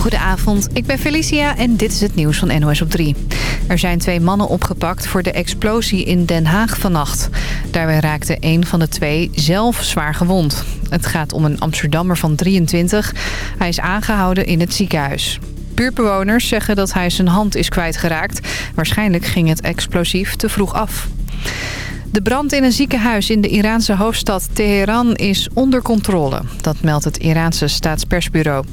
Goedenavond, ik ben Felicia en dit is het nieuws van NOS op 3. Er zijn twee mannen opgepakt voor de explosie in Den Haag vannacht. Daarbij raakte een van de twee zelf zwaar gewond. Het gaat om een Amsterdammer van 23. Hij is aangehouden in het ziekenhuis. Buurtbewoners zeggen dat hij zijn hand is kwijtgeraakt. Waarschijnlijk ging het explosief te vroeg af. De brand in een ziekenhuis in de Iraanse hoofdstad Teheran is onder controle. Dat meldt het Iraanse staatspersbureau.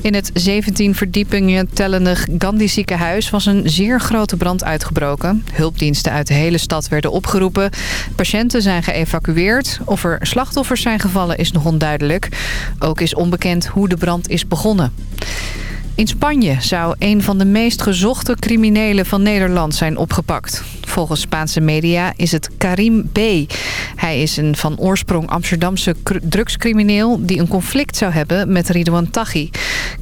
In het 17 verdiepingen tellende Gandhi ziekenhuis was een zeer grote brand uitgebroken. Hulpdiensten uit de hele stad werden opgeroepen. Patiënten zijn geëvacueerd. Of er slachtoffers zijn gevallen is nog onduidelijk. Ook is onbekend hoe de brand is begonnen. In Spanje zou een van de meest gezochte criminelen van Nederland zijn opgepakt. Volgens Spaanse media is het Karim B. Hij is een van oorsprong Amsterdamse drugscrimineel... die een conflict zou hebben met Ridouan Taghi.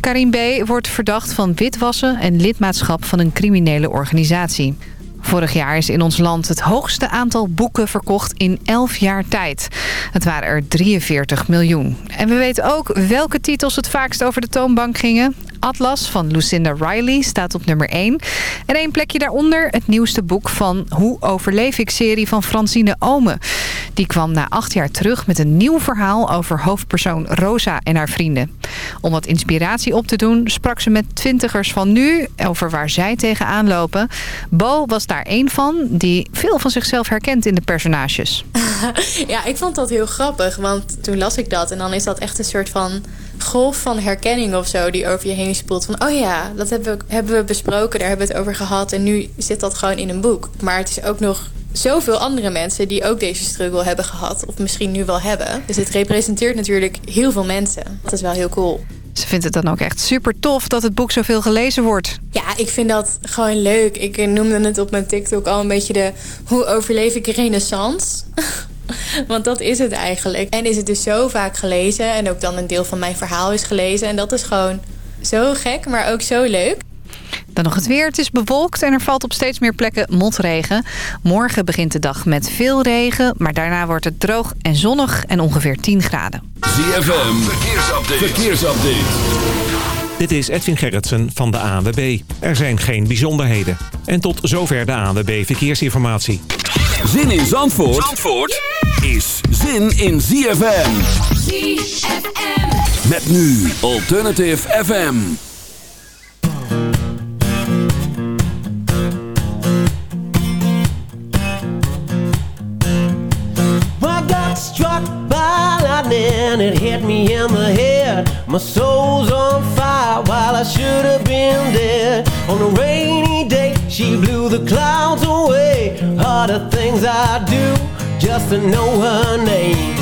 Karim B. wordt verdacht van witwassen en lidmaatschap van een criminele organisatie. Vorig jaar is in ons land het hoogste aantal boeken verkocht in 11 jaar tijd. Het waren er 43 miljoen. En we weten ook welke titels het vaakst over de toonbank gingen. Atlas van Lucinda Riley staat op nummer 1. En één plekje daaronder het nieuwste boek van Hoe overleef ik serie van Francine Ome. Die kwam na acht jaar terug met een nieuw verhaal over hoofdpersoon Rosa en haar vrienden. Om wat inspiratie op te doen sprak ze met twintigers van nu over waar zij tegenaan lopen. Bo was daar één van die veel van zichzelf herkent in de personages. ja, ik vond dat heel grappig, want toen las ik dat en dan is dat echt een soort van golf van herkenning of zo die over je heen spoelt. Van, oh ja, dat hebben we, hebben we besproken, daar hebben we het over gehad. En nu zit dat gewoon in een boek. Maar het is ook nog zoveel andere mensen die ook deze struggle hebben gehad. Of misschien nu wel hebben. Dus het representeert natuurlijk heel veel mensen. Dat is wel heel cool. Ze vindt het dan ook echt super tof dat het boek zoveel gelezen wordt. Ja, ik vind dat gewoon leuk. Ik noemde het op mijn TikTok al een beetje de... hoe overleef ik renaissance? Want dat is het eigenlijk. En is het dus zo vaak gelezen. En ook dan een deel van mijn verhaal is gelezen. En dat is gewoon zo gek, maar ook zo leuk. Dan nog het weer. Het is bewolkt en er valt op steeds meer plekken motregen. Morgen begint de dag met veel regen, maar daarna wordt het droog en zonnig en ongeveer 10 graden. ZFM, verkeersupdate. verkeersupdate. Dit is Edwin Gerritsen van de ANWB. Er zijn geen bijzonderheden. En tot zover de ANWB Verkeersinformatie. Zin in Zandvoort, Zandvoort is zin in ZFM. ZFM. Met nu Alternative FM. Struck by lightning, it hit me in the head. My soul's on fire while I should have been dead. On a rainy day, she blew the clouds away. Harder things I do just to know her name.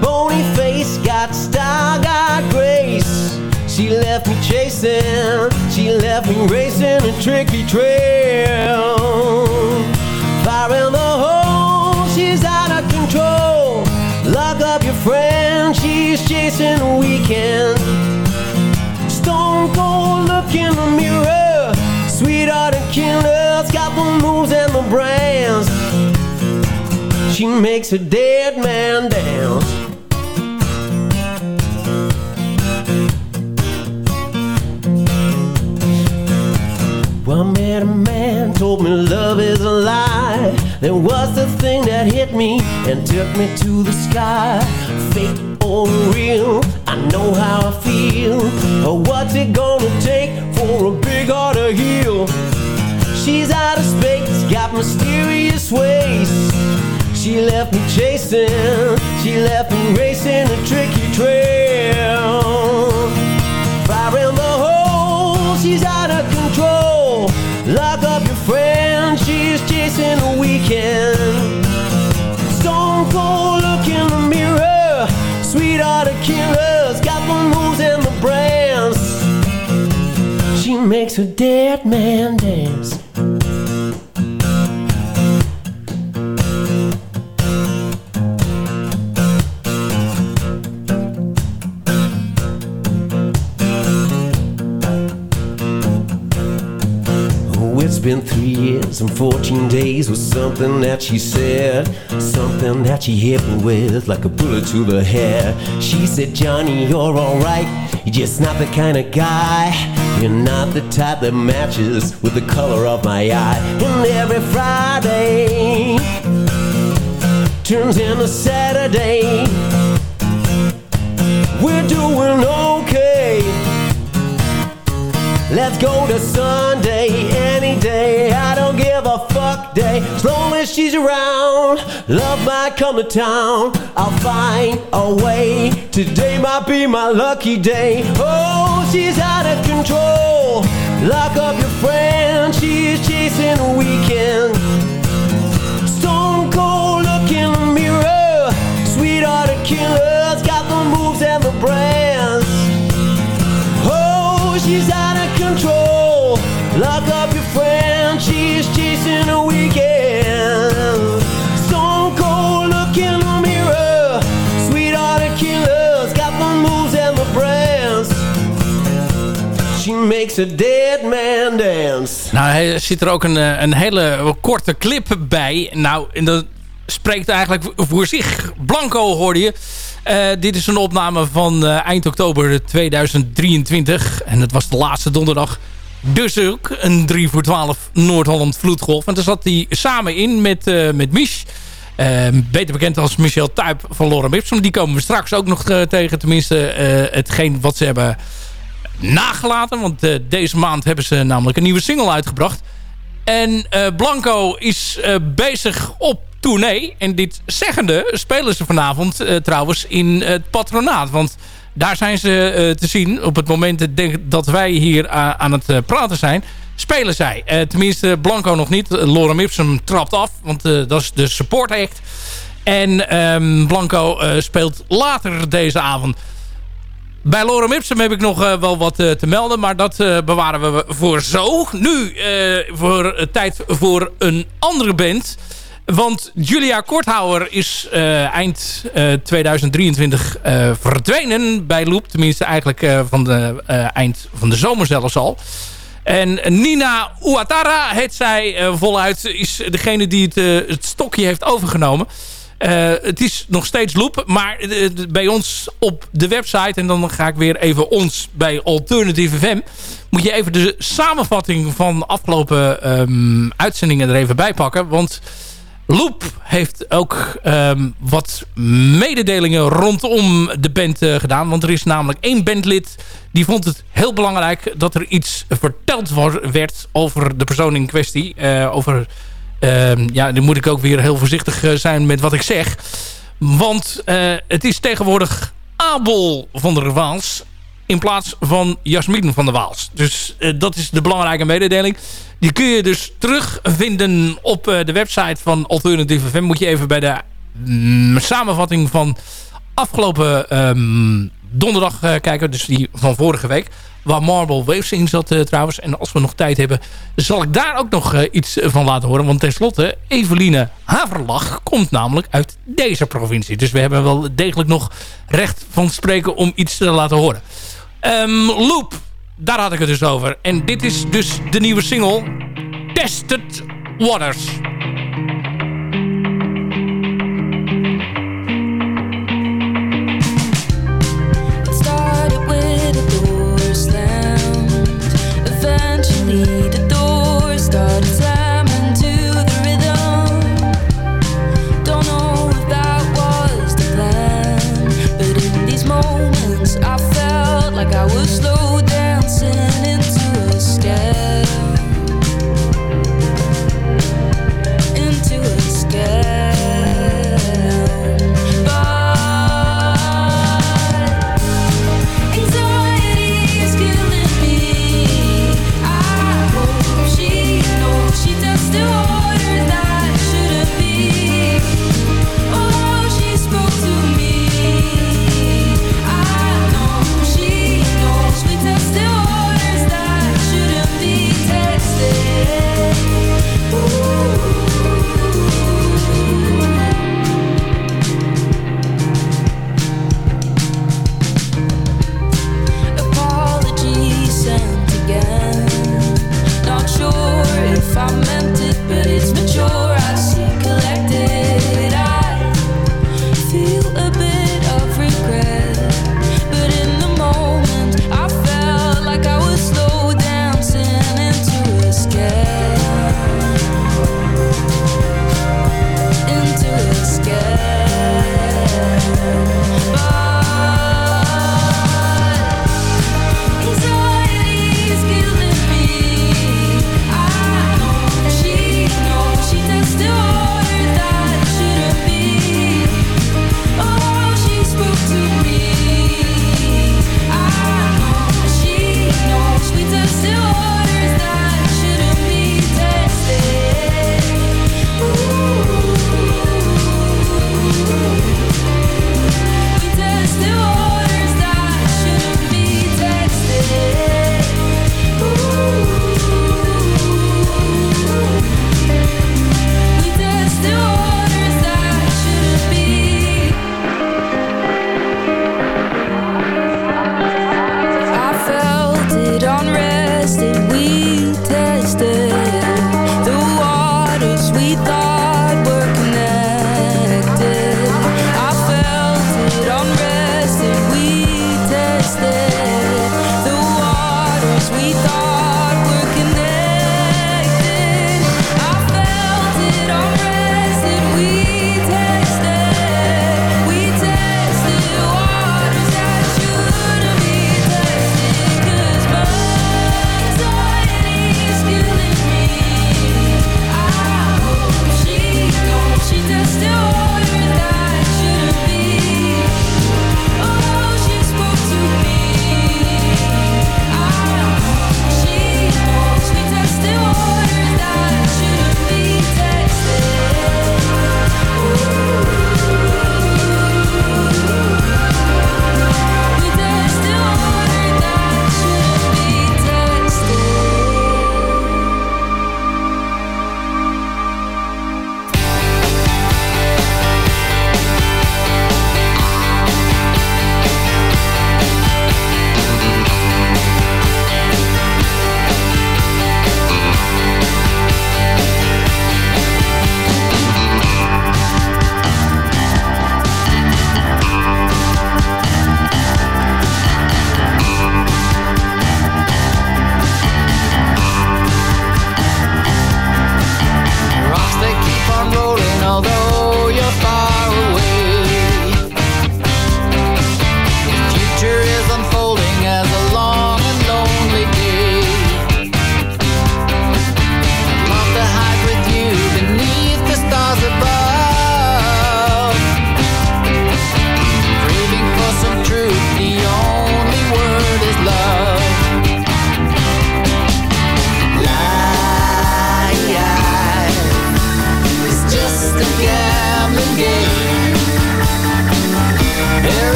Bony face, got style, got grace. She left me chasing, she left me racing a tricky trail. Fire chasing a weekend. Stone cold, look in the mirror. Sweetheart and killer's got the moves and the brands. She makes a dead man dance. Well, I met a man, told me love is a lie. There was the thing that hit me and took me to the sky. Fake or real, I know how I feel. What's it gonna take for a big heart to heal? She's out of space, got mysterious ways. She left me chasing, she left me racing a tricky trail. Fire in the hole, she's out of control. Lock up your friend, she's chasing a weekend. Killers, got the moves and the brands. She makes a dead man dance. Oh, it's been three years and 14 days with something that she said. That she hit me with like a bullet to the head. She said, Johnny, you're alright. You're just not the kind of guy. You're not the type that matches with the color of my eye. And every Friday turns into Saturday. We're doing okay. Let's go to Sunday any day. I don't a fuck day. As long as she's around, love might come to town. I'll find a way. Today might be my lucky day. Oh, she's out of control. Lock up your friend. She's chasing a weekend. Makes a dead man dance. Nou, er zit er ook een, eh, een hele korte clip bij. Nou, en dat spreekt eigenlijk voor zich. Blanco hoorde je. Uh, dit is een opname van uh, eind oktober 2023. En het was de laatste donderdag. Dus ook een 3 voor 12 Noord-Holland vloedgolf. En daar zat hij samen in met, uh, met Mich. beter bekend als Michel Tuyp van Lorem Ipsum. Die komen we straks ook nog tegen. Tenminste, hetgeen wat ze hebben nagelaten. Want deze maand hebben ze namelijk een nieuwe single uitgebracht. En Blanco is bezig op tournee. En dit zeggende spelen ze vanavond uh, trouwens in het patronaat. Want daar zijn ze uh, te zien. Op het moment dat wij hier aan het uh, praten zijn, spelen zij. tenminste, Blanco nog niet. Lorem Ipsum trapt af, want dat is de support act. En um, Blanco speelt later deze avond. Bij Lorem Ipsum heb ik nog wel wat te melden. Maar dat bewaren we voor zo. Nu voor tijd voor een andere band. Want Julia Korthouwer is uh, eind uh, 2023 uh, verdwenen bij Loop. Tenminste eigenlijk van de eind van de zomer zelfs al. En Nina Uatara heet zij voluit. Is degene die het, het stokje heeft overgenomen. het is nog steeds Loop. Maar bij ons op de website. En dan ga ik weer even ons bij Alternative FM. Moet je even de samenvatting van afgelopen um, uitzendingen er even bij pakken. Want... Loop heeft ook um, wat mededelingen rondom de band uh, gedaan. Want er is namelijk één bandlid die vond het heel belangrijk dat er iets verteld werd over de persoon in kwestie. Uh, over, uh, ja, nu moet ik ook weer heel voorzichtig uh, zijn met wat ik zeg. Want het is tegenwoordig Abel van der Waals in plaats van Jasmin van der Waals. Dus dat is de belangrijke mededeling. Die kun je dus terugvinden op uh, de website van Alternative FM. Moet je even bij de mm, samenvatting van afgelopen um, donderdag uh, kijken. Dus die van vorige week. Waar Marble Waves in zat trouwens. En als we nog tijd hebben, zal ik daar ook nog iets van laten horen. Want tenslotte, Eveline Haverlach komt namelijk uit deze provincie. Dus we hebben wel degelijk nog recht van spreken om iets te laten horen. Um, Loop daar had ik het dus over. En dit is dus de nieuwe single Tested Waters.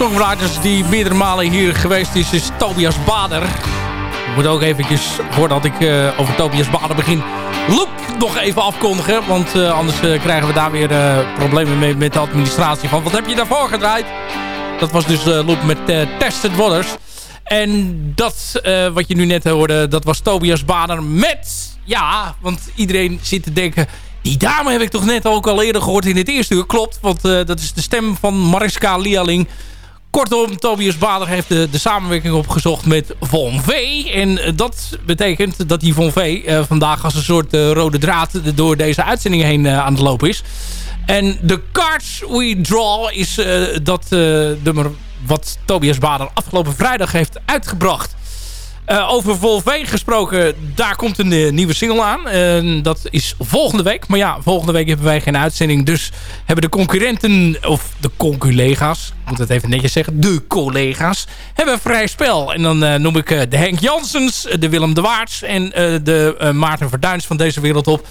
Songwriters die meerdere malen hier geweest is, is Tobias Bader. Ik moet ook eventjes, voordat ik eh, over Tobias Bader begin, Loop nog even afkondigen. Want eh, anders eh, krijgen we daar weer problemen mee met de administratie van. Wat heb je daarvoor gedraaid? Dat was dus Loop met Tested Waters. En dat wat je nu net hoorde, dat was Tobias Bader met... Ja, want iedereen zit te denken... Die dame heb ik toch net ook al eerder gehoord in het eerste uur. Klopt, want dat is de stem van Mariska Lialing. Kortom, Tobias Bader heeft de, de samenwerking opgezocht met Von V. En eh, dat betekent dat die Von V eh, vandaag als een soort eh, rode draad door deze uitzending heen aan het lopen is. En de Cards We Draw is dat nummer wat Tobias Bader afgelopen vrijdag heeft uitgebracht. Eh, over Volveen gesproken, daar komt een eh, nieuwe single aan. Dat is volgende week. Maar ja, volgende week hebben wij geen uitzending. Dus hebben de concurrenten, of de conculega's, ik moet het even netjes zeggen, de collega's, hebben vrij spel. En dan eh, noem ik de Henk Jansens, de Willem de Waarts en de Maarten Verduins van deze wereld op.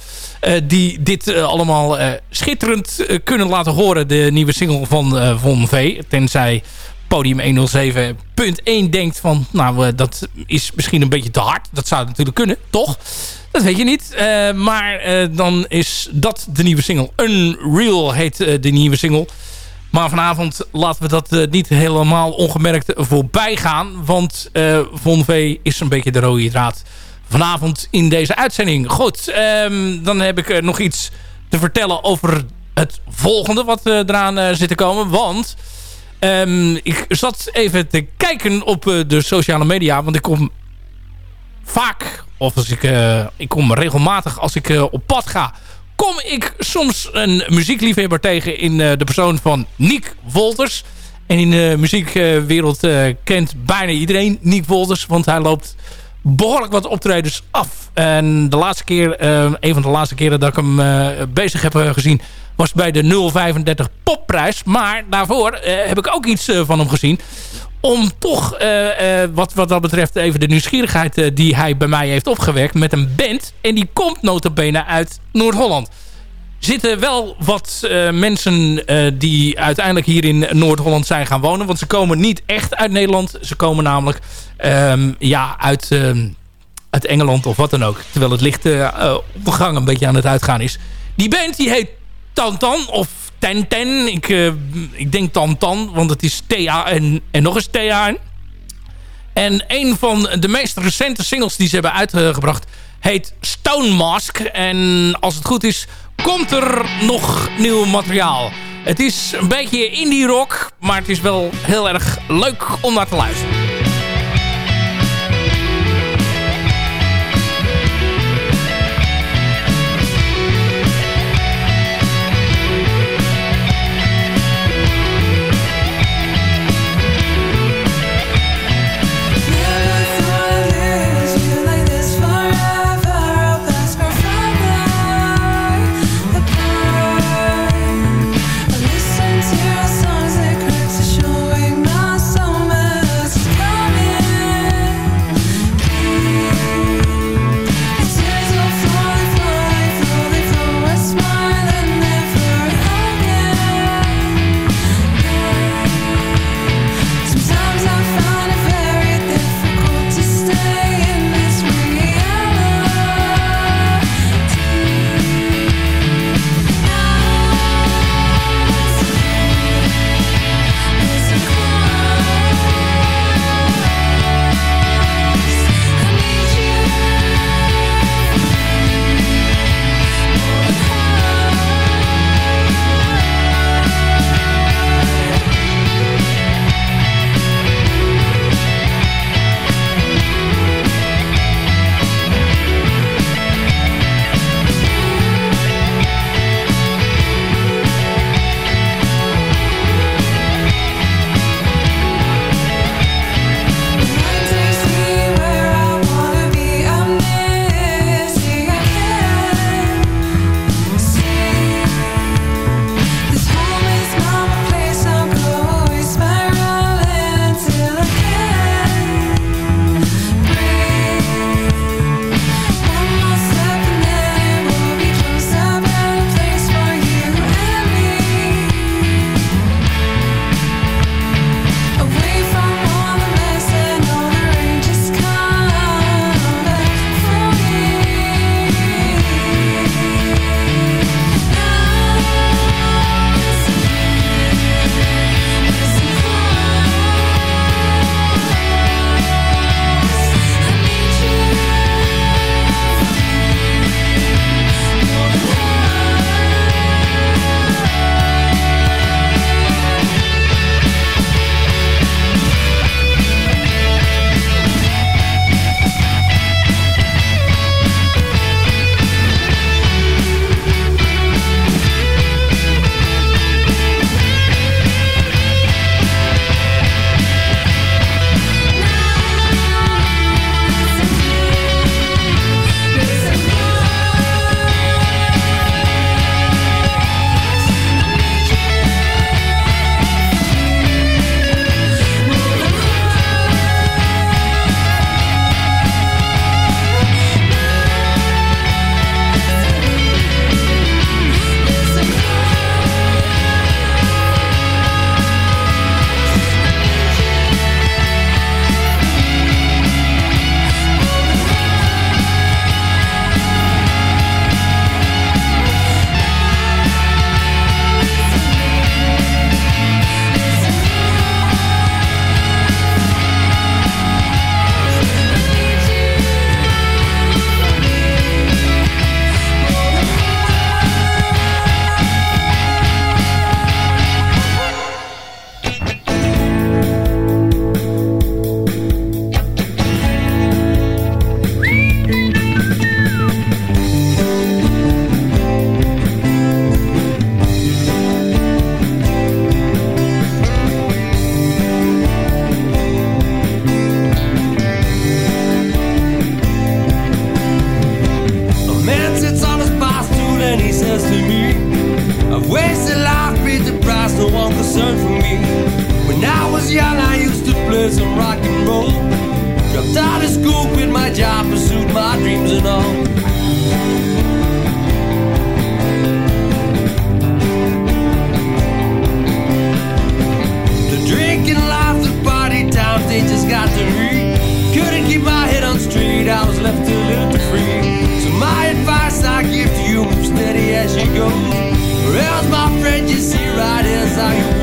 die dit allemaal schitterend kunnen laten horen. De nieuwe single van Von V. Tenzij podium 107.1 denkt van... nou, eh, dat is misschien een beetje te hard. Dat zou natuurlijk kunnen, toch? Dat weet je niet. Eh, maar eh, dan is dat de nieuwe single. Unreal heet de nieuwe single. Maar vanavond laten we dat niet helemaal ongemerkt voorbij gaan. Want Von V is een beetje de rode draad vanavond in deze uitzending. Goed, ehm, dan heb ik nog iets te vertellen over het volgende wat eraan zit te komen. Want ehm, ik zat even te kijken op eh, de sociale media. Want ik kom vaak, of als ik, eh, ik kom regelmatig als ik eh, op pad ga... kom ik soms een muziekliefhebber tegen in de persoon van Nick Wolters. En in de muziekwereld kent bijna iedereen Nick Wolters. Want hij loopt behoorlijk wat optredens af. En de laatste keer, een van de laatste keren dat ik hem bezig heb gezien... was bij de 035 Popprijs. Maar daarvoor eh, heb ik ook iets eh, van hem gezien om toch, eh, wat, wat dat betreft, even de nieuwsgierigheid die hij bij mij heeft opgewekt met een band. En die komt notabene uit Noord-Holland. Zitten wel wat mensen die uiteindelijk hier in Noord-Holland zijn gaan wonen. Want ze komen niet echt uit Nederland. Ze komen namelijk ehm, ja, uit, ehm, uit Engeland of wat dan ook. Terwijl het licht op de gang een beetje aan het uitgaan is. Die band die heet Tantan of Ten Ik, eh, ik denk Tantan, want het is T-A-N en nog eens T-A-N. En een van de meest recente singles die ze hebben uitgebracht heet Stone Mask. En als het goed is, komt er nog nieuw materiaal. Het is een beetje indie rock, maar het is wel heel erg leuk om naar te luisteren. How you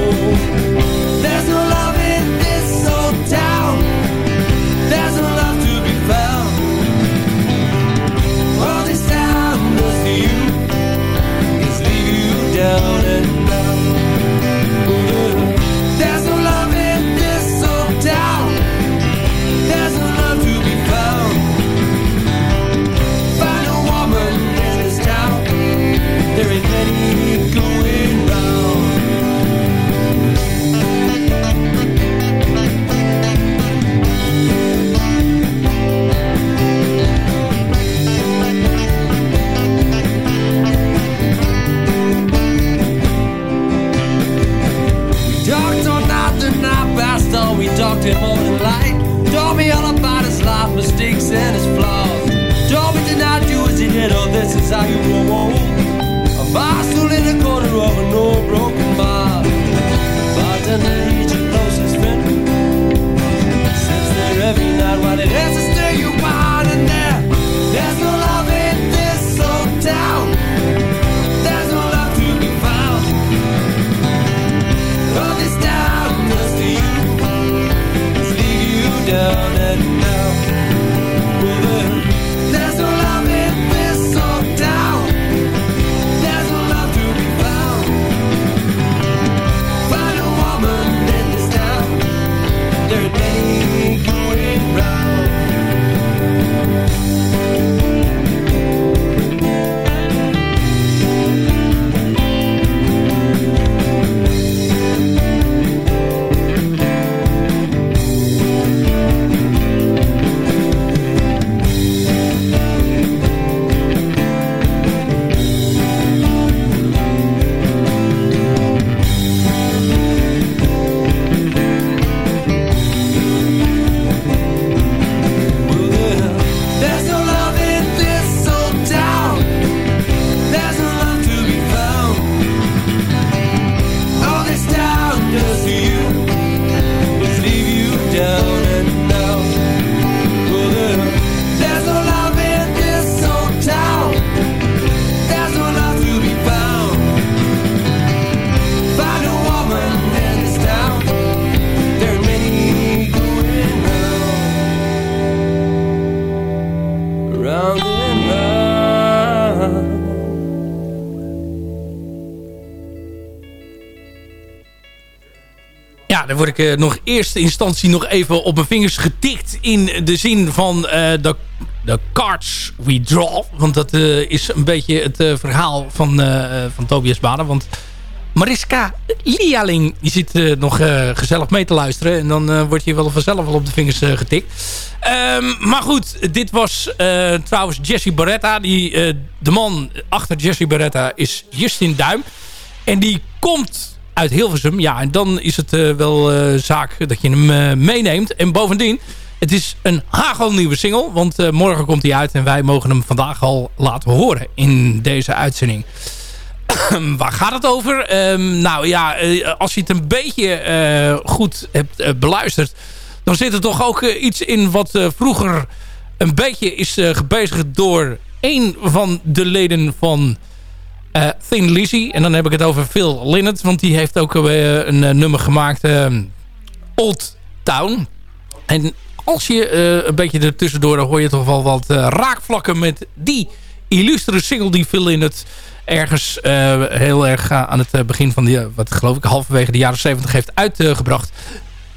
ik eh, nog eerste instantie nog even op mijn vingers getikt... in de zin van eh, de, cards we draw. Want dat eh, is een beetje het verhaal van, van Tobias Baden. Want Mariska Lialing die zit nog gezellig mee te luisteren. En dan word je wel vanzelf wel op de vingers getikt. Ehm, maar goed, dit was trouwens Jesse Barretta. Die, de man achter Jesse Barretta is Justin Duim. En die komt uit Hilversum. Ja, en dan is het eh, wel eh, zaak dat je hem eh, meeneemt. En bovendien, het is een hagelnieuwe single. Want morgen komt hij uit en wij mogen hem vandaag al laten horen in deze uitzending. Waar gaat het over? Ehm, nou ja, als je het een beetje goed hebt beluisterd... dan zit er toch ook iets in wat vroeger een beetje is gebezigd door een van de leden van Thin Lizzy. En dan heb ik het over Phil Lynott, want die heeft ook eh, een eh, nummer gemaakt, eh, Old Town. En als je eh, een beetje ertussendoor dan hoor je toch wel wat eh, raakvlakken met die illustere single die Phil Lynott ergens eh, heel erg eh, aan het eh, begin van die, wat geloof ik, halverwege de jaren 70 heeft uitgebracht.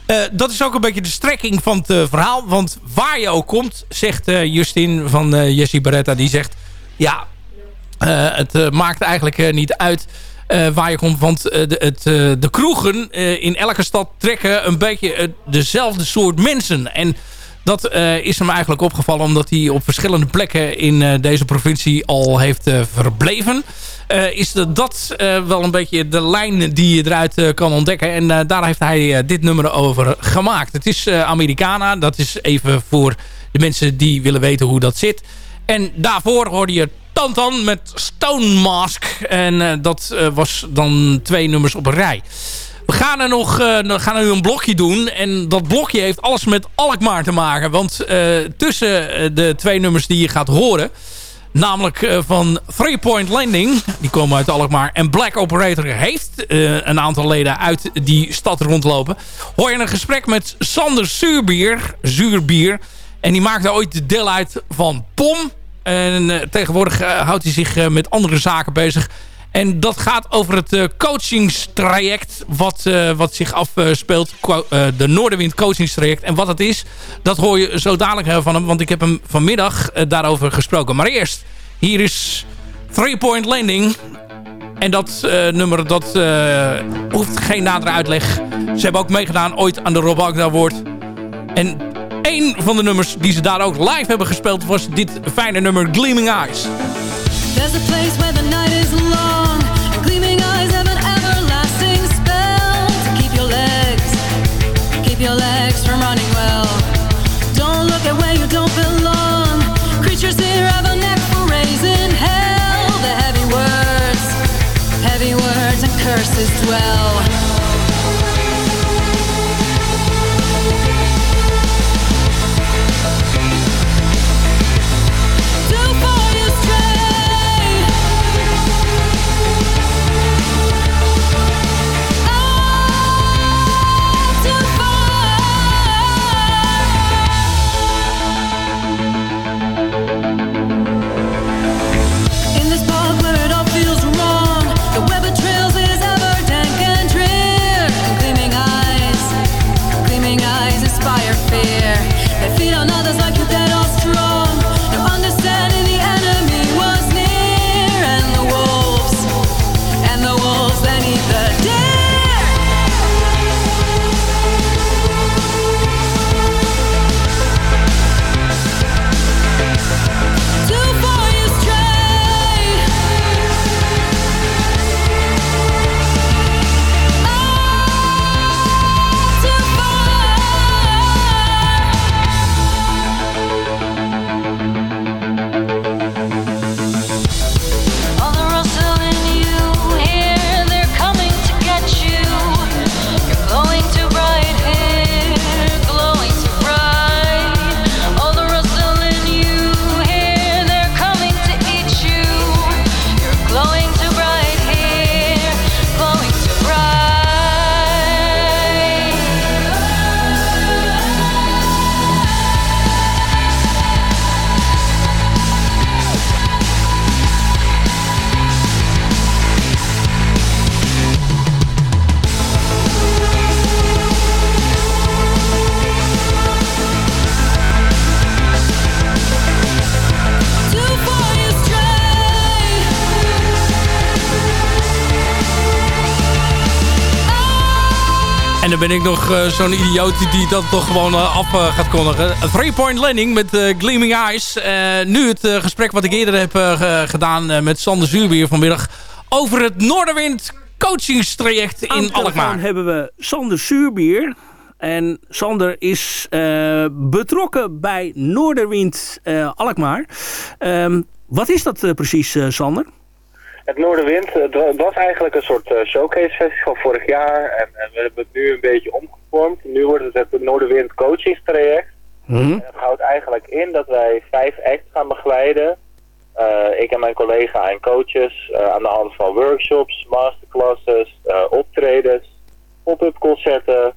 Eh, dat is ook een beetje de strekking van het eh, verhaal. Want waar je ook komt, zegt eh, Justin van eh Jessie Barretta, die zegt... Ja, eh, het eh, maakt eigenlijk eh, niet uit eh, waar je komt. Want eh, de, het, eh, de kroegen eh, in elke stad trekken een beetje eh, dezelfde soort mensen. En dat eh, is hem eigenlijk opgevallen omdat hij op verschillende plekken in eh, deze provincie al heeft eh, verbleven. Eh, is dat, eh, wel een beetje de lijn die je eruit eh, kan ontdekken. En eh, daar heeft hij eh, dit nummer over gemaakt. Het is eh, Americana. Dat is even voor de mensen die willen weten hoe dat zit. En daarvoor hoorde je Tantan met Stone Mask. En dat was dan twee nummers op een rij. We gaan er nog uh, gaan er nu een blokje doen. En dat blokje heeft alles met Alkmaar te maken. Want tussen de twee nummers die je gaat horen... Namelijk van Three Point Landing. Die komen uit Alkmaar. En Black Operator heeft een aantal leden uit die stad rondlopen. Hoor je een gesprek met Sander Zuurbier. Zuurbier. En die maakte ooit deel uit van POM. En uh, tegenwoordig houdt hij zich met andere zaken bezig. En dat gaat over het coachingstraject wat, wat zich afspeelt. De Noorderwind coachingstraject. En wat het is, dat hoor je zo dadelijk van hem. Want ik heb hem vanmiddag daarover gesproken. Maar eerst, hier is Three Point Landing. En dat nummer, dat hoeft geen nadere uitleg. Ze hebben ook meegedaan ooit aan de Rob Agda Award. En één van de nummers die ze daar ook live hebben gespeeld... was dit fijne nummer Gleaming Eyes. There's a place where the night is long gleaming eyes have an everlasting spell keep your legs, keep your legs from running well. Don't look at where you don't belong. Creatures here have a neck for raising hell. The heavy words, heavy words and curses dwell. Ben ik nog uh, zo'n idioot die dat toch gewoon uh, af uh, gaat kondigen. Three Point Landing met Gleaming Eyes. nu het gesprek wat ik eerder heb gedaan met Sander Zuurbier vanmiddag... over het Noorderwind coachingstraject in Alkmaar. Dan hebben we Sander Zuurbier. En Sander is betrokken bij Noorderwind Alkmaar. Um, wat is dat precies, Sander? Het Noorderwind, het was eigenlijk een soort uh, showcase festival vorig jaar en, en, we hebben het nu een beetje omgevormd. Nu wordt het het Noorderwind coachingstraject. Mm Het houdt eigenlijk in dat wij vijf acts gaan begeleiden. Uh, ik en mijn collega en coaches uh, aan de hand van workshops, masterclasses, optredens, pop-up concerten,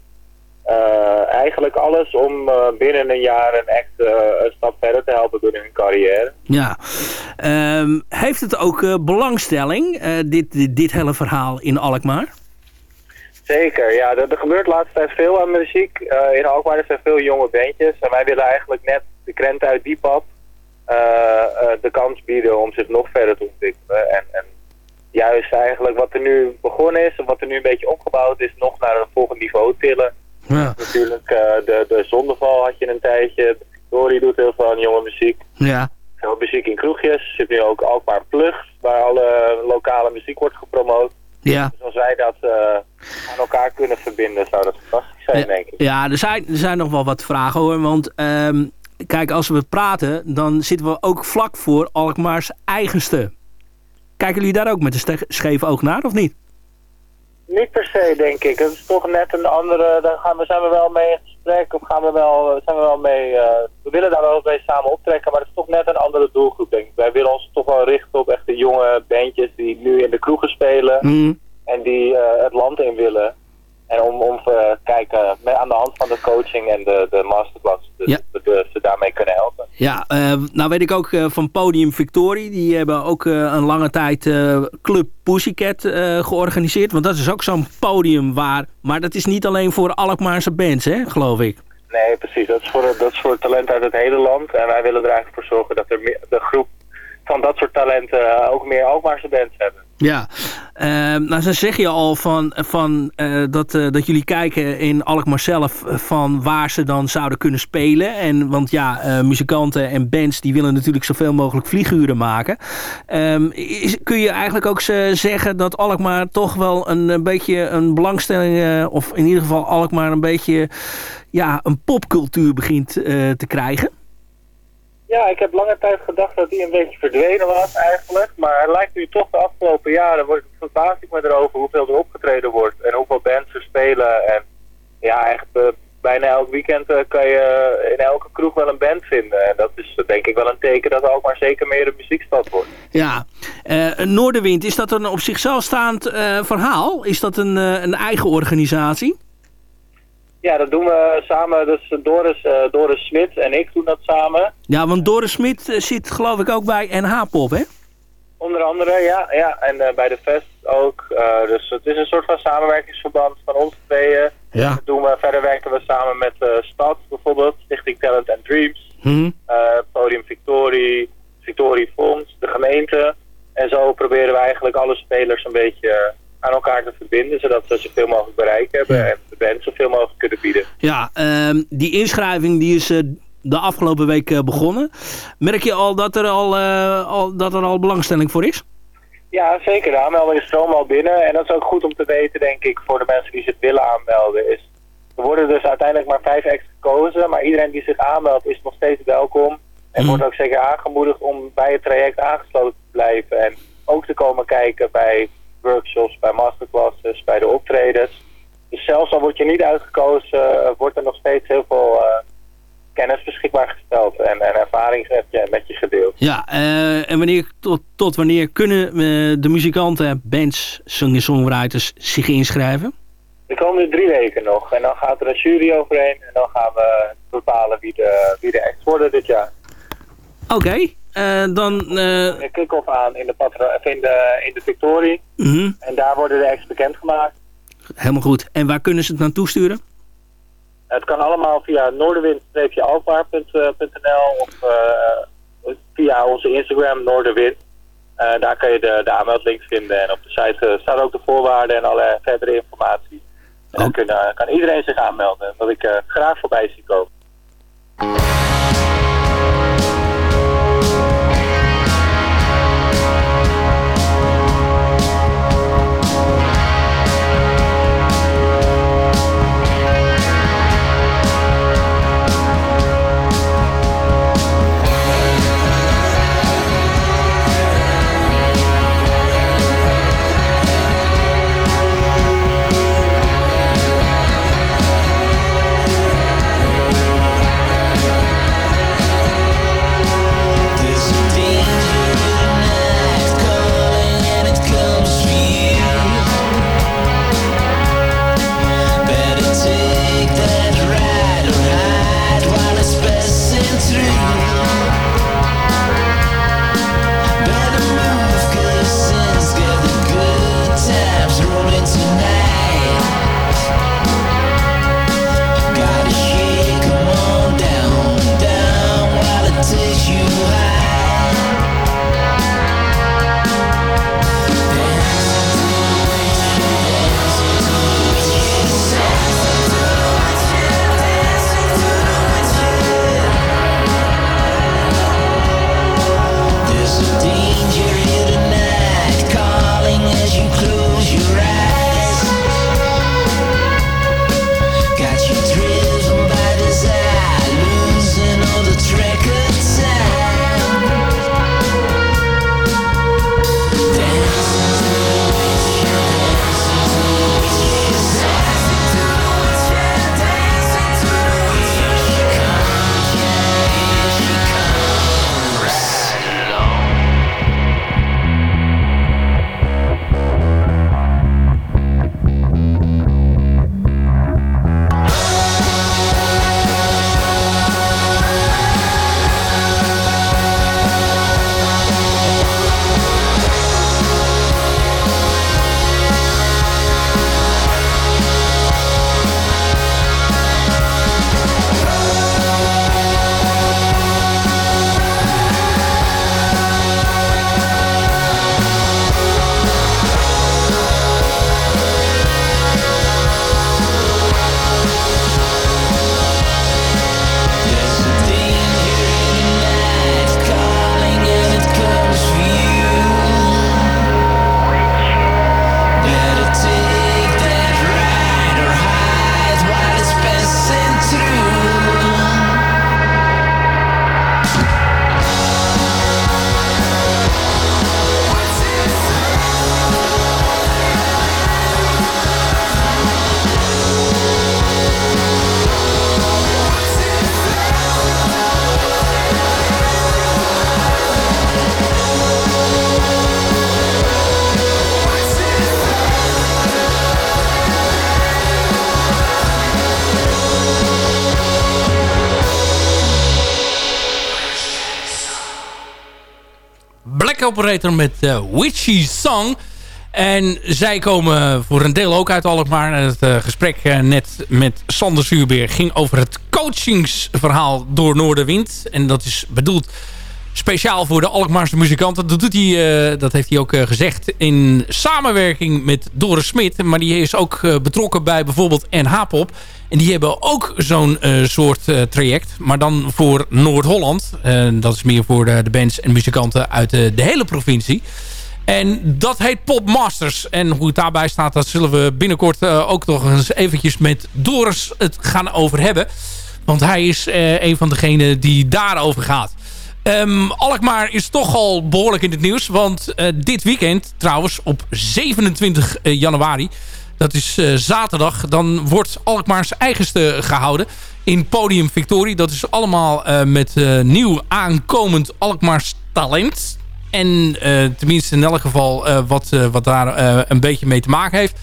uh, eigenlijk alles om uh, binnen een jaar een echt uh, een stap verder te helpen door hun carrière. Ja. Um, heeft het ook belangstelling, dit, dit, dit, hele verhaal in Alkmaar? Zeker, ja. Er, er gebeurt de laatste tijd veel aan muziek. in Alkmaar er zijn veel jonge bandjes. En wij willen eigenlijk net de krent uit die pap de kans bieden om zich nog verder te ontwikkelen. En, en juist eigenlijk wat er nu begonnen is en wat er nu een beetje opgebouwd is, nog naar een volgend niveau tillen. Ja. Natuurlijk, uh, de, de zondeval had je een tijdje. Victorie doet heel veel aan jonge muziek. Ja. Veel muziek in kroegjes. Er zit nu ook Alkmaar Plug, waar alle lokale muziek wordt gepromoot. Ja. Dus als wij dat uh, aan elkaar kunnen verbinden, zou dat fantastisch zijn, ja. denk ik. Ja, er zijn, er zijn nog wel wat vragen hoor. Want um, kijk, als we praten, dan zitten we ook vlak voor Alkmaars eigenste. Kijken jullie daar ook met een scheef oog naar, of niet? Niet per se, denk ik. Het is toch net een andere... Daar gaan we, zijn we wel mee in gesprek of gaan we wel, zijn we wel mee... Uh, we willen daar wel mee samen optrekken, maar het is toch net een andere doelgroep, denk ik. Wij willen ons toch wel richten op echt de jonge bandjes die nu in de kroegen spelen. Mm. En die uh, het land in willen. En om, om te kijken met, aan de hand van de coaching en de, de masterclass, dus Ja. ze daarmee kunnen helpen. Ja, eh, nou weet ik ook eh, van Podium Victorie. Die hebben ook eh, een lange tijd eh, Club Pussycat eh, georganiseerd. Want dat is ook zo'n podium waar... Maar dat is niet alleen voor Alkmaarse bands, hè, geloof ik. Nee, precies. Dat is, voor, dat is voor talent uit het hele land. En wij willen er eigenlijk voor zorgen dat er meer, de groep van dat soort talenten eh, ook meer Alkmaarse bands hebben. Ja, Eh, nou dan zeg je al van, van, eh, dat, eh, dat jullie kijken in Alkmaar zelf van waar ze dan zouden kunnen spelen. En, want ja, muzikanten en bands die willen natuurlijk zoveel mogelijk vlieguren maken. Ehm, kun je eigenlijk ook ze- zeggen dat Alkmaar toch wel een, een beetje een belangstelling... of in ieder geval Alkmaar een beetje ja, een popcultuur begint te krijgen? Ja, ik heb lange tijd gedacht dat die een beetje verdwenen was eigenlijk. Maar het lijkt nu toch de afgelopen jaren, wordt, verbaas ik me erover hoeveel er opgetreden wordt. En hoeveel bands er spelen. En ja, echt eh, bijna elk weekend eh, kan je in elke kroeg wel een band vinden. En dat is eh, denk ik wel een teken dat ook maar zeker meer een muziekstad wordt. Ja, Eh, Noorderwind, is dat een op zichzelf staand verhaal? Is dat een, een eigen organisatie? Ja, dat doen we samen. Dus Doris, eh, Doris Smit en ik doen dat samen. Ja, want Doris Smit eh, zit geloof ik ook bij NH-pop, hè? Onder andere, ja. ja. En eh, bij de Fest ook. Dus het is een soort van samenwerkingsverband van ons tweeën. Ja. Dat doen we. Verder werken we samen met eh Stad bijvoorbeeld. Stichting Talent and Dreams. Hm. eh, Podium Victorie. Victorie Fonds. De gemeente. En zo proberen we eigenlijk alle spelers een beetje aan elkaar te verbinden. Zodat ze zoveel mogelijk bereik hebben. En de band zoveel mogelijk kunnen bieden. Ja, ehm, die inschrijving die is eh, de afgelopen week eh, begonnen. Merk je al dat er al, eh, al, dat er al belangstelling voor is? Ja, zeker. De aanmeldingen stromen al binnen. En dat is ook goed om te weten, denk ik, voor de mensen die zich willen aanmelden. Is, er worden dus uiteindelijk maar vijf extra gekozen. Maar iedereen die zich aanmeldt is nog steeds welkom. En Mhm. wordt ook zeker aangemoedigd om bij het traject aangesloten te blijven. En ook te komen kijken bij workshops, bij masterclasses, bij de optredens. Dus zelfs al word je niet uitgekozen, eh, wordt er nog steeds heel veel eh, kennis beschikbaar gesteld. En, en ervaring met je, met je gedeeld. Ja, eh, en wanneer, tot, tot wanneer kunnen de muzikanten, bands, singer-songwriters zich inschrijven? De komende drie weken nog. En dan gaat er een jury overheen. En dan gaan we bepalen wie de, wie de acts worden dit jaar. Oké, eh, dan... eh, Een kick-off aan in de, in de, in de Victorie. mhm, En daar worden de acts bekendgemaakt. helemaal goed. En waar kunnen ze het naartoe sturen? Het kan allemaal via noorderwind-alkmaar.nl of eh, via onze Instagram Noorderwind. Daar kan je de, de aanmeldlinks vinden. En op de site staan ook de voorwaarden en alle verdere informatie. En dan kunnen, kan iedereen zich aanmelden. Wat ik graag voorbij zie komen. Operator met uh, Witchy Song. En zij komen voor een deel ook uit Alkmaar. Het uh, gesprek uh, net met Sander Zuurbeer ging over het coachingsverhaal door Noorderwind. En dat is bedoeld speciaal voor de Alkmaarse muzikanten. Dat, doet hij, uh, dat heeft hij ook gezegd in samenwerking met Doris Smit. Maar die is ook betrokken bij bijvoorbeeld NH-pop. En die hebben ook zo'n soort traject. Maar dan voor Noord-Holland. dat is meer voor de, bands en muzikanten uit de hele provincie. En dat heet Pop Masters. En hoe het daarbij staat, dat zullen we binnenkort ook nog eens eventjes met Doris het gaan over hebben. Want hij is een van degenen die daarover gaat. Um, Alkmaar is toch al behoorlijk in het nieuws. Want uh, dit weekend, trouwens op 27 januari... dat is zaterdag, dan wordt Alkmaars eigenste gehouden... in Podium Victorie. Dat is allemaal met nieuw aankomend Alkmaars talent en tenminste in elk geval wat, wat daar een beetje mee te maken heeft.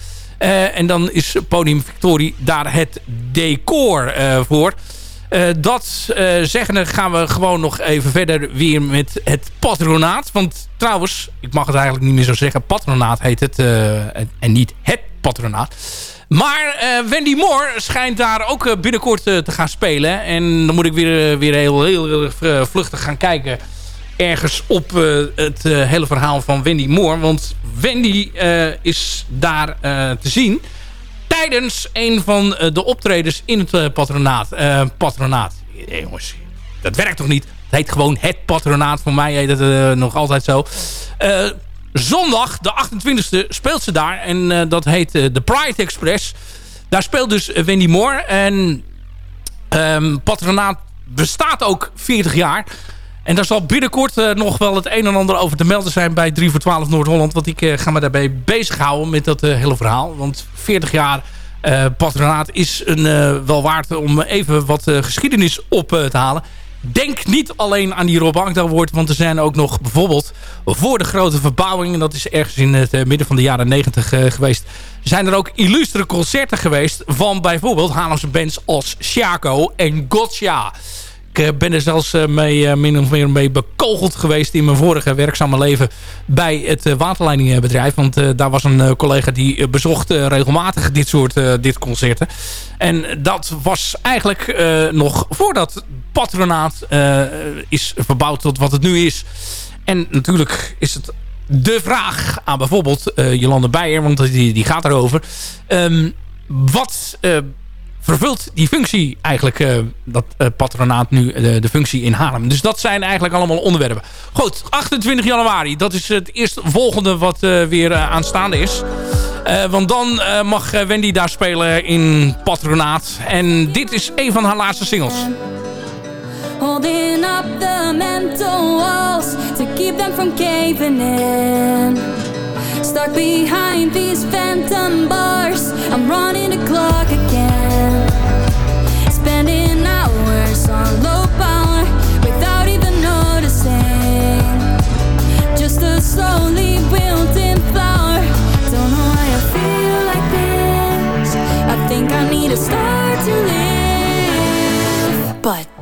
en dan is Podium Victorie daar het decor voor. Dat zeggende gaan we gewoon nog even verder weer met het patronaat. Want trouwens, ik mag het eigenlijk niet meer zo zeggen. Patronaat heet het en niet het patronaat. Maar Wendy Moore schijnt daar ook binnenkort te gaan spelen. En dan moet ik weer, weer heel, heel, vluchtig gaan kijken ergens op uh, het uh, hele verhaal van Wendy Moore. Want Wendy uh, is daar te zien tijdens een van de optredens in het patronaat. patronaat. jongens, dat werkt toch niet? Het heet gewoon het patronaat. Voor mij heet het nog altijd zo. zondag, de 28e, speelt ze daar. En dat heet de Pride Express. Daar speelt dus Wendy Moore. En um, patronaat bestaat ook 40 jaar. En daar zal binnenkort uh, nog wel het een en ander over te melden zijn bij 3 voor 12 Noord-Holland. Want ik uh, ga me daarbij bezighouden met dat uh, hele verhaal. Want 40 jaar patronaat is een, wel waard om even wat geschiedenis op te halen. Denk niet alleen aan die Rob Agda-woord. Want er zijn ook nog bijvoorbeeld voor de grote verbouwing. En dat is ergens in het midden van de jaren 90 geweest. Zijn er ook illustere concerten geweest. Van bijvoorbeeld Haarlemse bands als Shaco en Gotcha. Ik eh, ben er zelfs eh, mee, eh, min of meer mee bekogeld geweest in mijn vorige werkzame leven bij het waterleidingbedrijf. Want daar was een collega die bezocht regelmatig dit soort dit concerten. En dat was eigenlijk nog voordat patronaat is verbouwd tot wat het nu is. En natuurlijk is het de vraag aan bijvoorbeeld Jolande Beijer, want die, die gaat erover. Um, wat vervult die functie eigenlijk, uh, dat uh, patronaat nu, uh, de functie in Haarlem. Dus dat zijn eigenlijk allemaal onderwerpen. Goed, 28 januari, dat is het eerste volgende wat weer aanstaande is. want dan mag Wendy daar spelen in patronaat. En dit is een van haar laatste singles. Holding up the mental walls to keep them from caving in. Stuck behind these phantom bars, I'm running the clock again. But.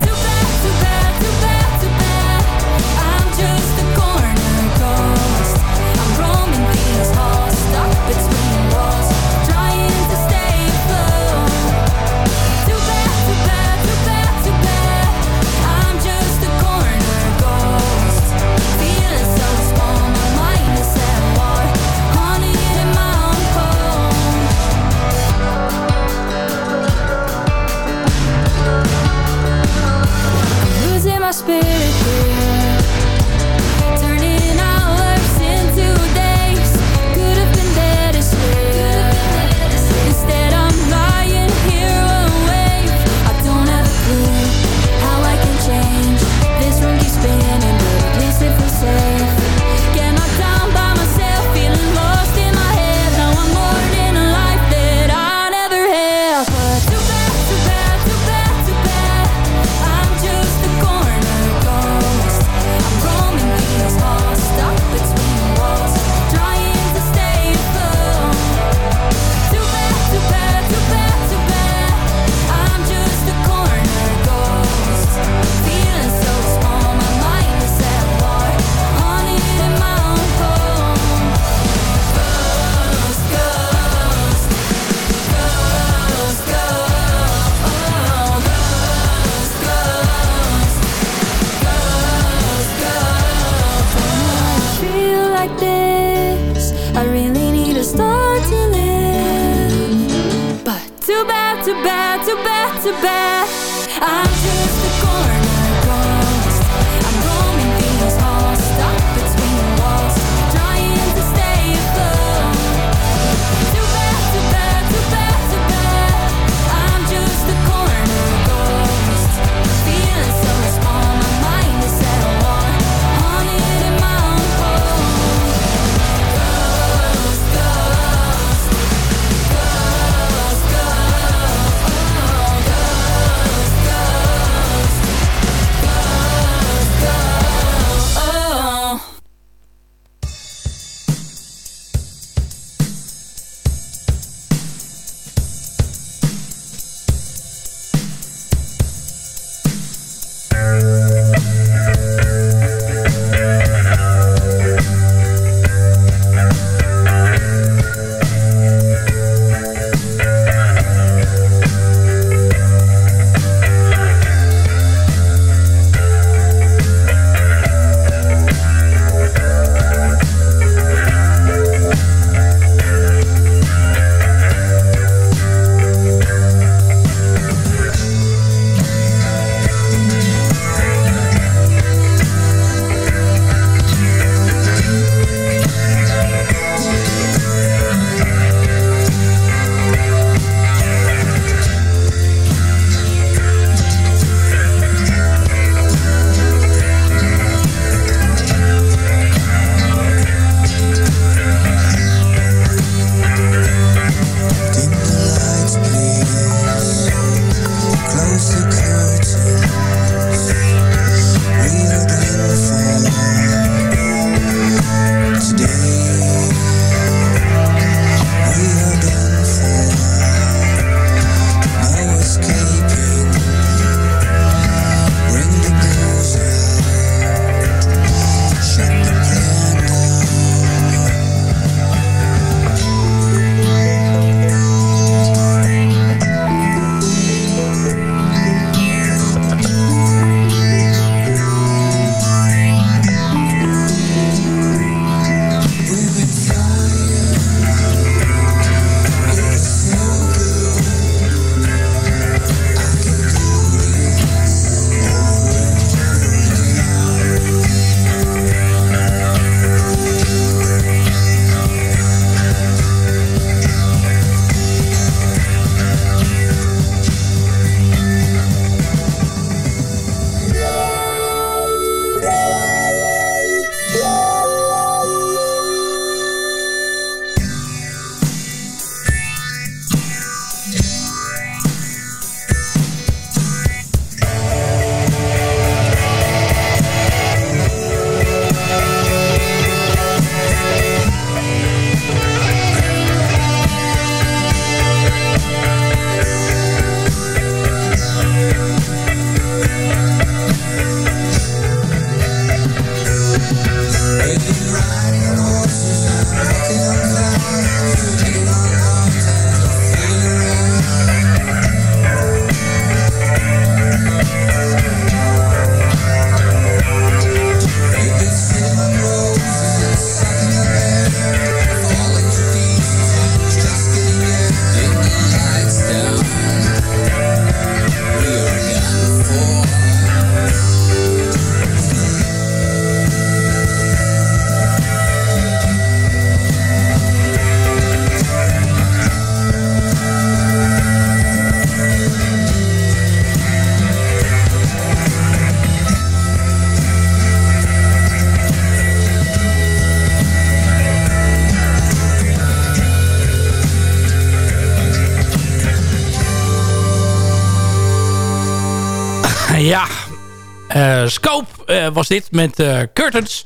Was dit met eh, Curtains.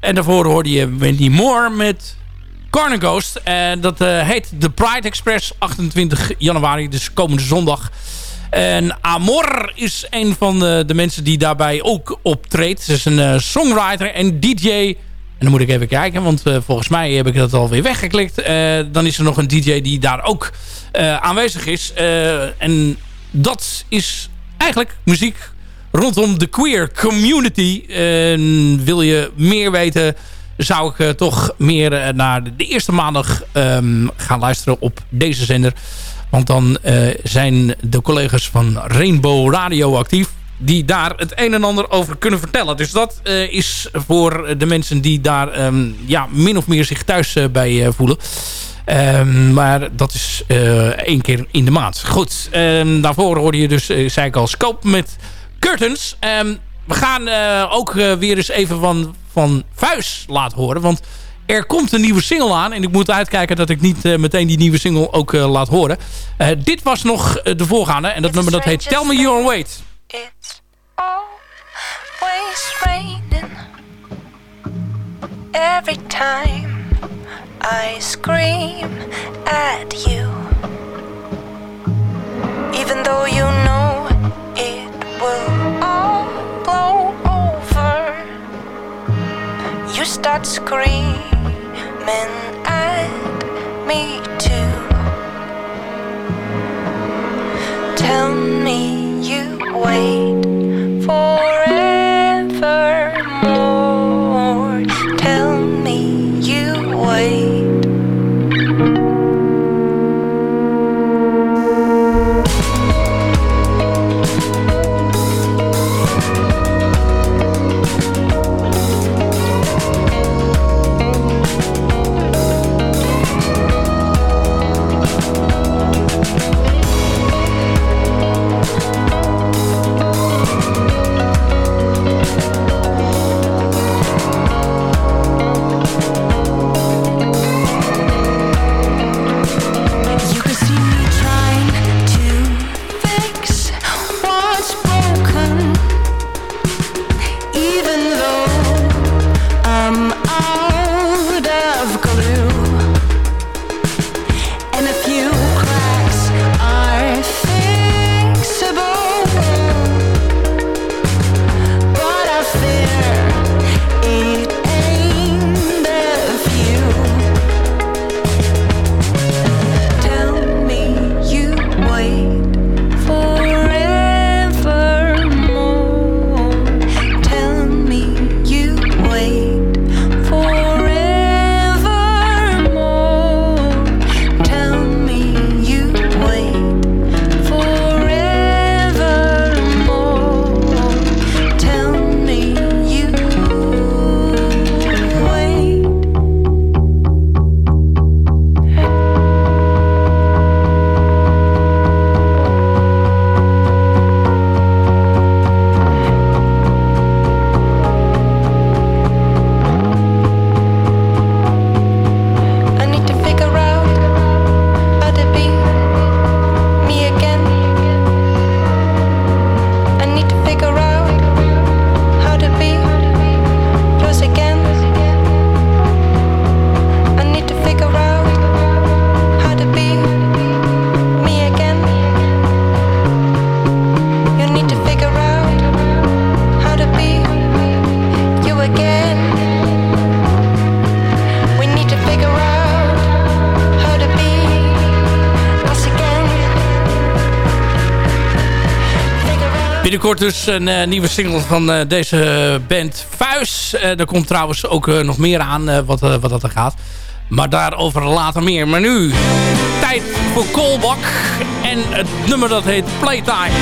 En daarvoor hoorde je Wendy Moore met Corner Ghost. En dat eh, heet The Pride Express, 28 januari, dus komende zondag. En Amor is een van de, de mensen die daarbij ook optreedt. Ze is een eh, songwriter en DJ. En dan moet ik even kijken, want eh, volgens mij heb ik dat alweer weggeklikt. Eh, dan is er nog een DJ die daar ook eh, aanwezig is. Eh, en dat is eigenlijk muziek rondom de queer community. En wil je meer weten, zou ik eh, toch meer eh, naar de, eerste maandag ehm, gaan luisteren op deze zender. Want dan eh, zijn de collega's van Rainbow Radio actief die daar het een en ander over kunnen vertellen. Dus dat is voor de mensen die daar ehm, ja, min of meer zich thuis bij voelen. Ehm, maar dat is één keer in de maand. Goed, daarvoor hoorde je dus, zei ik al, Scope met Curtains. Ehm, we gaan eh, ook eh, weer eens even van, van Vuis laten horen. Want er komt een nieuwe single aan. En ik moet uitkijken dat ik niet eh, meteen die nieuwe single ook laat horen. Dit was nog de voorgaande. En dat nummer dat heet Tell Me Your Weight. It's always raining every time I scream at you. Even though you know will all blow over, you start screaming at me too. Tell me you wait Binnenkort dus een eh, nieuwe single van eh, deze band Vuis. Eh, er komt trouwens ook eh, nog meer aan eh, wat, eh, wat dat er gaat. Maar daarover later meer. Maar nu tijd voor Kolbak. En het nummer dat heet Playtime.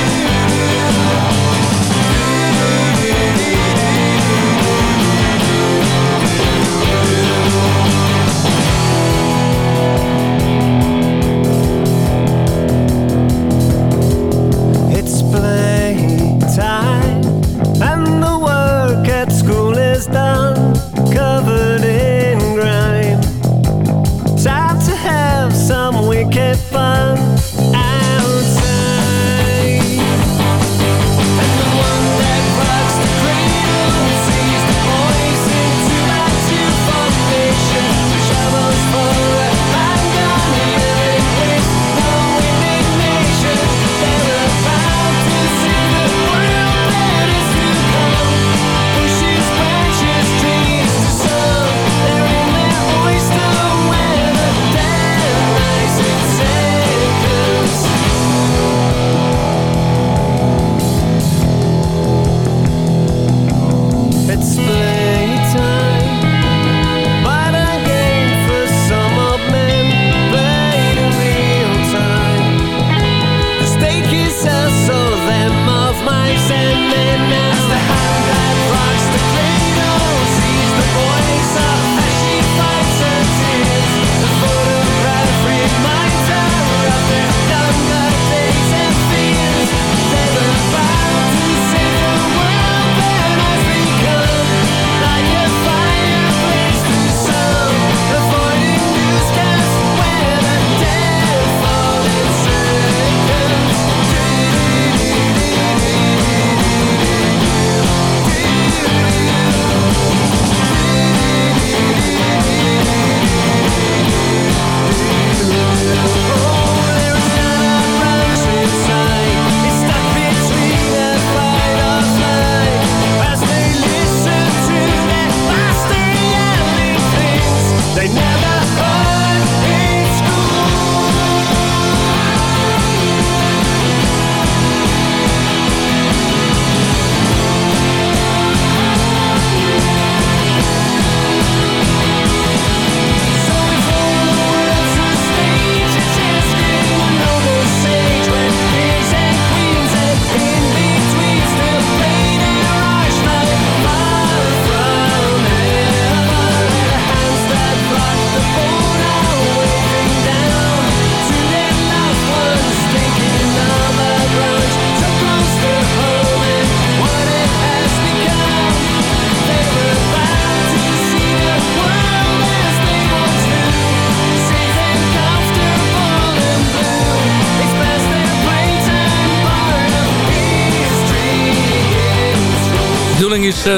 kisses, so them of my sentence.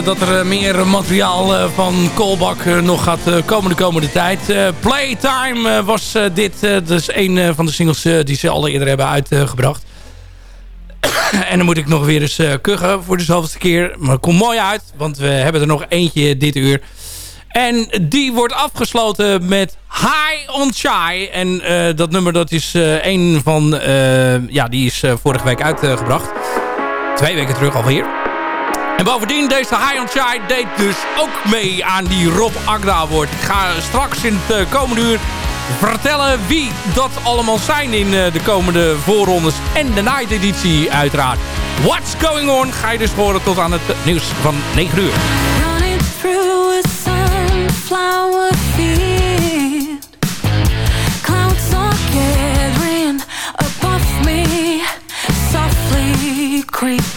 Dat er eh, meer materiaal eh, van Kolbak eh, nog gaat komen de komende tijd. Playtime was dit. dat is een van de singles die ze al eerder hebben uitgebracht. en dan moet ik nog weer eens kuchen voor de zoveelste keer. Maar het komt mooi uit, want we hebben er nog eentje dit uur. En die wordt afgesloten met High on Shy. En dat nummer dat is een van... ja, die is vorige week uitgebracht. Twee weken terug alweer. En bovendien, deze High on Shy deed dus ook mee aan die Rob Agda Award. Ik ga straks in het eh, komende uur vertellen wie dat allemaal zijn in eh, de komende voorrondes. En de night editie uiteraard. What's going on? Ga je dus horen tot aan het nieuws van 9 uur. Running through a sunflower. Clouds are gathering above me, softly creeping.